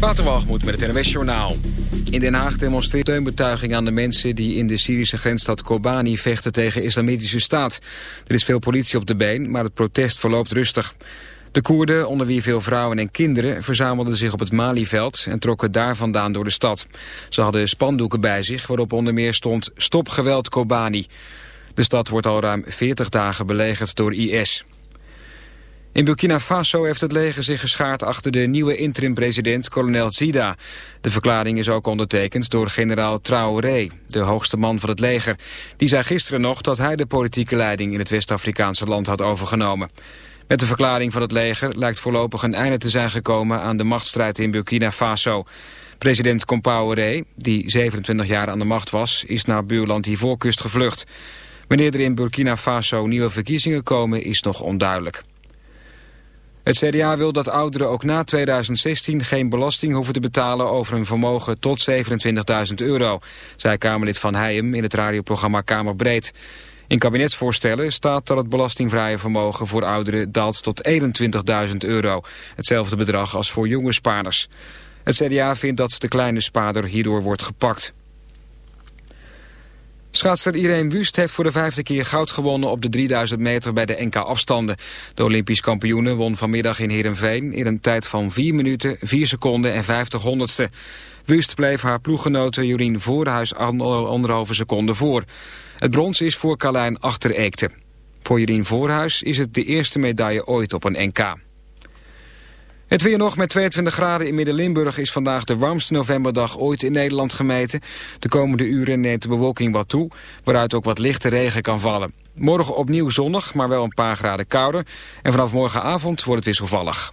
Waterwalgemoed met het NWS Journaal. In Den Haag demonstreert steunbetuiging aan de mensen... die in de Syrische grensstad Kobani vechten tegen islamitische staat. Er is veel politie op de been, maar het protest verloopt rustig. De Koerden, onder wie veel vrouwen en kinderen... verzamelden zich op het Malieveld en trokken daar vandaan door de stad. Ze hadden spandoeken bij zich waarop onder meer stond... Stop geweld Kobani. De stad wordt al ruim 40 dagen belegerd door IS. In Burkina Faso heeft het leger zich geschaard achter de nieuwe interim-president kolonel Zida. De verklaring is ook ondertekend door generaal Traoré, de hoogste man van het leger. Die zei gisteren nog dat hij de politieke leiding in het West-Afrikaanse land had overgenomen. Met de verklaring van het leger lijkt voorlopig een einde te zijn gekomen aan de machtsstrijd in Burkina Faso. President Compaoré, die 27 jaar aan de macht was, is naar buurland Ivoorkust gevlucht. Wanneer er in Burkina Faso nieuwe verkiezingen komen is nog onduidelijk. Het CDA wil dat ouderen ook na 2016 geen belasting hoeven te betalen over een vermogen tot 27.000 euro, zei Kamerlid Van Heijem in het radioprogramma Kamerbreed. In kabinetsvoorstellen staat dat het belastingvrije vermogen voor ouderen daalt tot 21.000 euro, hetzelfde bedrag als voor jonge spaarders. Het CDA vindt dat de kleine spaarder hierdoor wordt gepakt. Schaatster Irene Wust heeft voor de vijfde keer goud gewonnen op de 3000 meter bij de NK-afstanden. De Olympisch kampioene won vanmiddag in Heerenveen in een tijd van 4 minuten, 4 seconden en 50 honderdste. Wust bleef haar ploeggenote Jorien Voorhuis anderhalve seconde voor. Het brons is voor Carlijn Achter-Eekte. Voor Jorien Voorhuis is het de eerste medaille ooit op een NK. Het weer nog met 22 graden in Midden-Limburg is vandaag de warmste novemberdag ooit in Nederland gemeten. De komende uren neemt de bewolking wat toe, waaruit ook wat lichte regen kan vallen. Morgen opnieuw zonnig, maar wel een paar graden kouder. En vanaf morgenavond wordt het wisselvallig.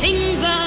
finger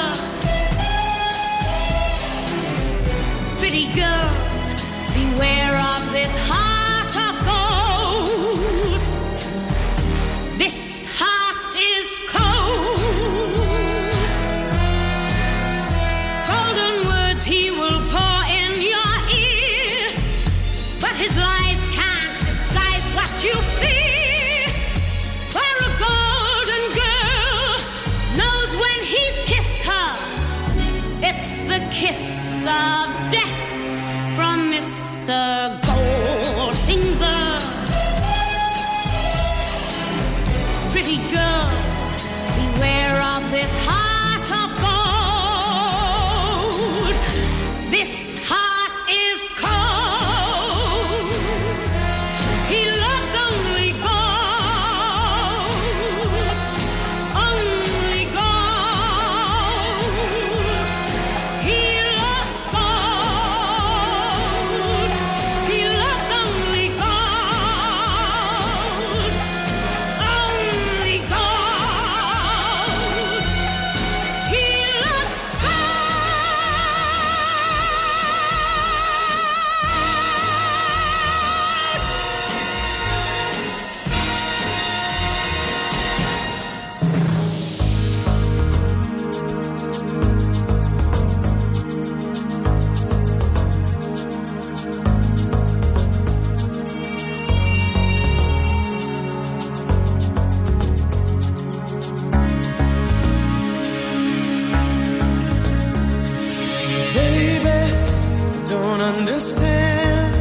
understand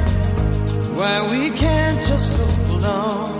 why we can't just hold on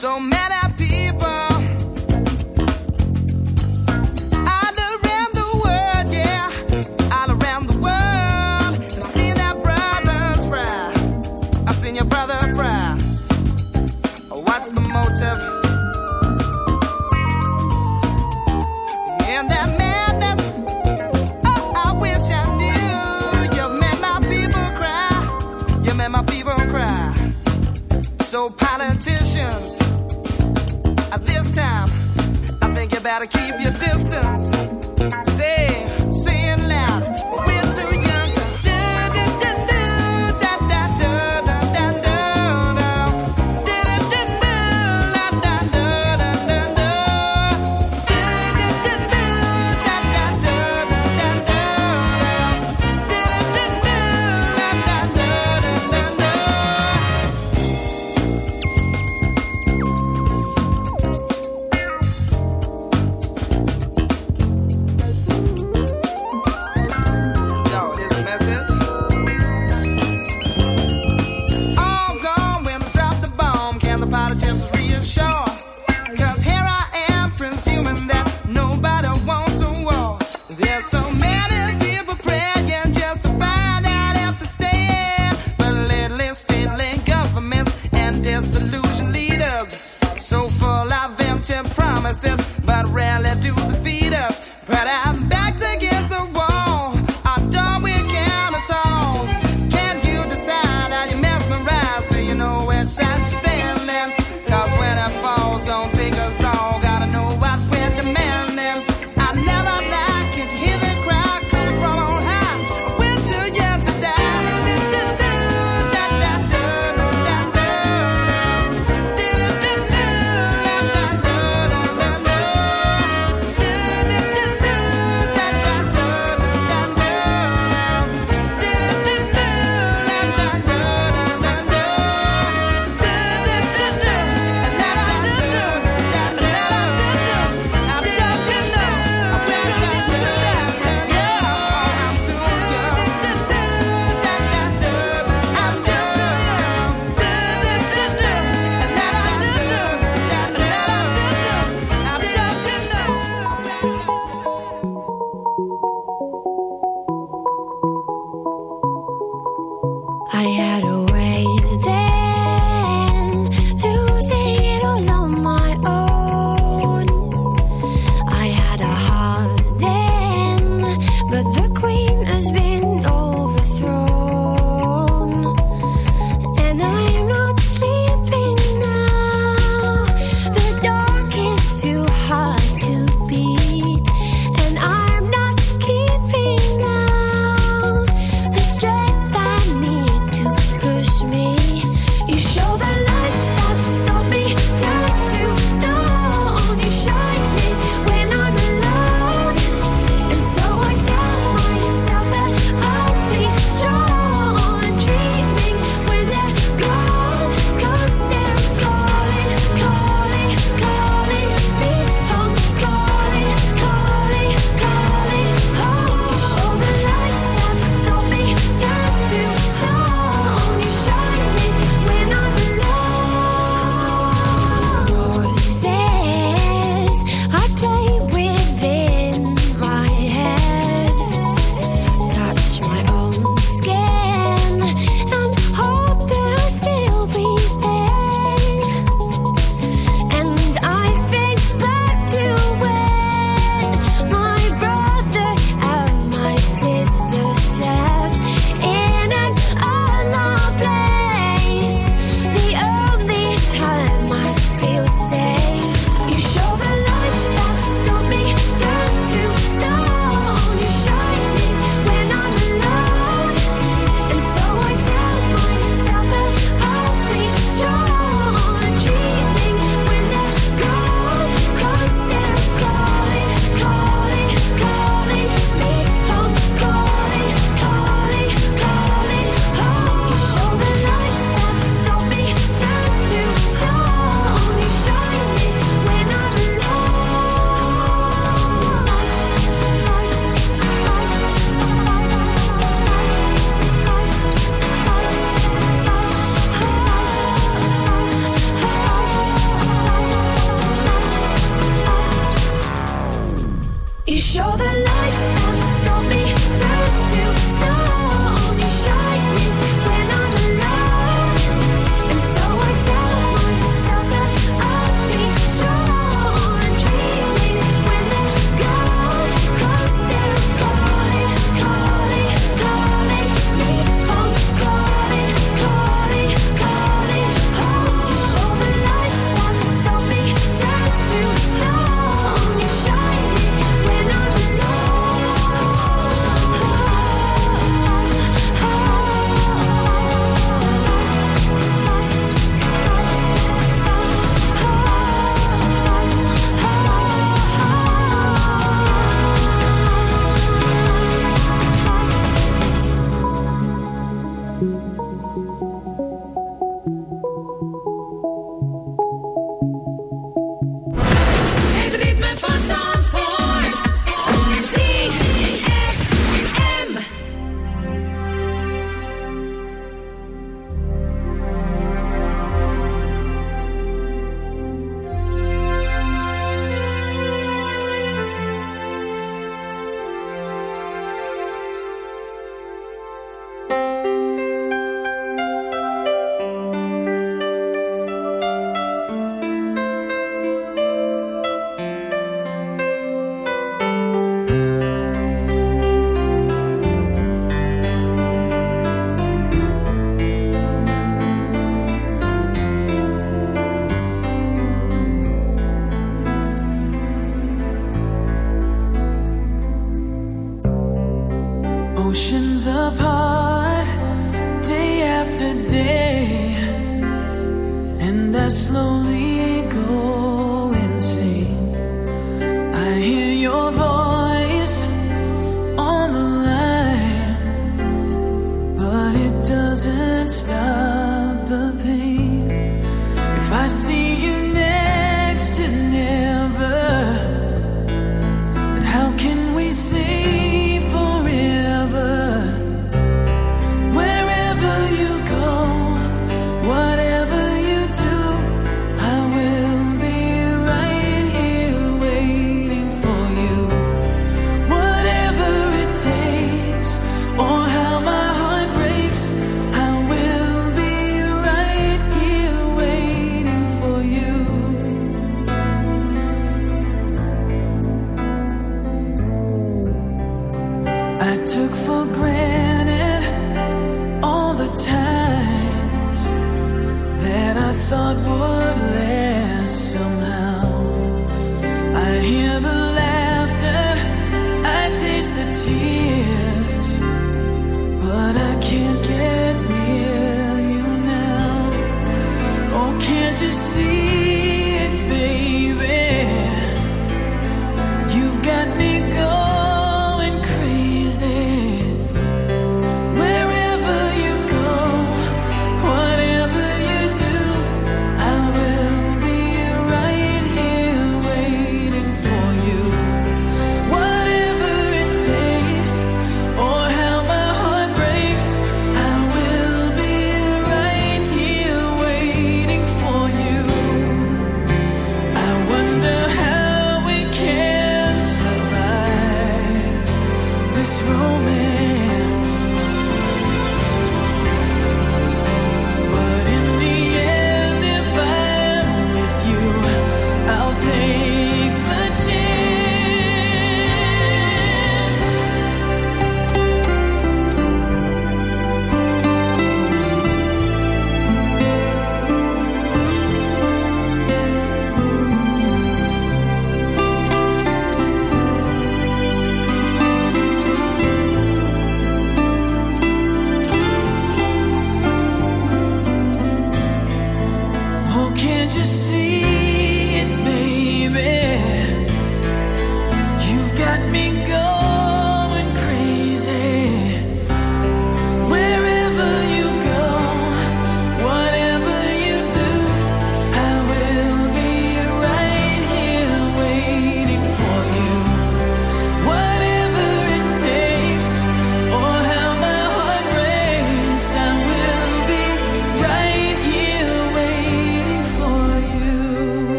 so mad at keep you.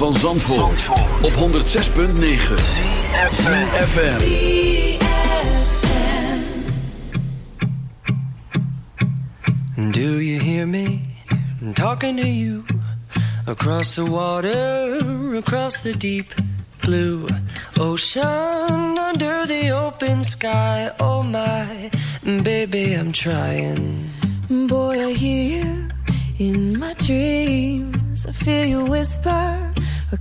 van Zandvoort, op 106.9 CFFM Do you hear me talking to you? Across the water, across the deep blue ocean Under the open sky, oh my Baby, I'm trying. Boy, I hear you in my dreams. I feel you whisper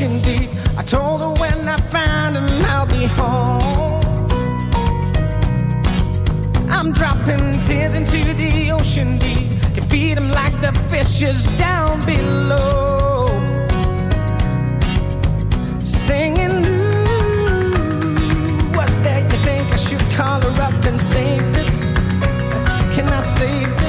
ocean deep. I told her when I find him, I'll be home. I'm dropping tears into the ocean deep. Can feed him like the fishes down below. Singing, ooh, what's that? You think I should call her up and save this? Can I save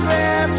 grass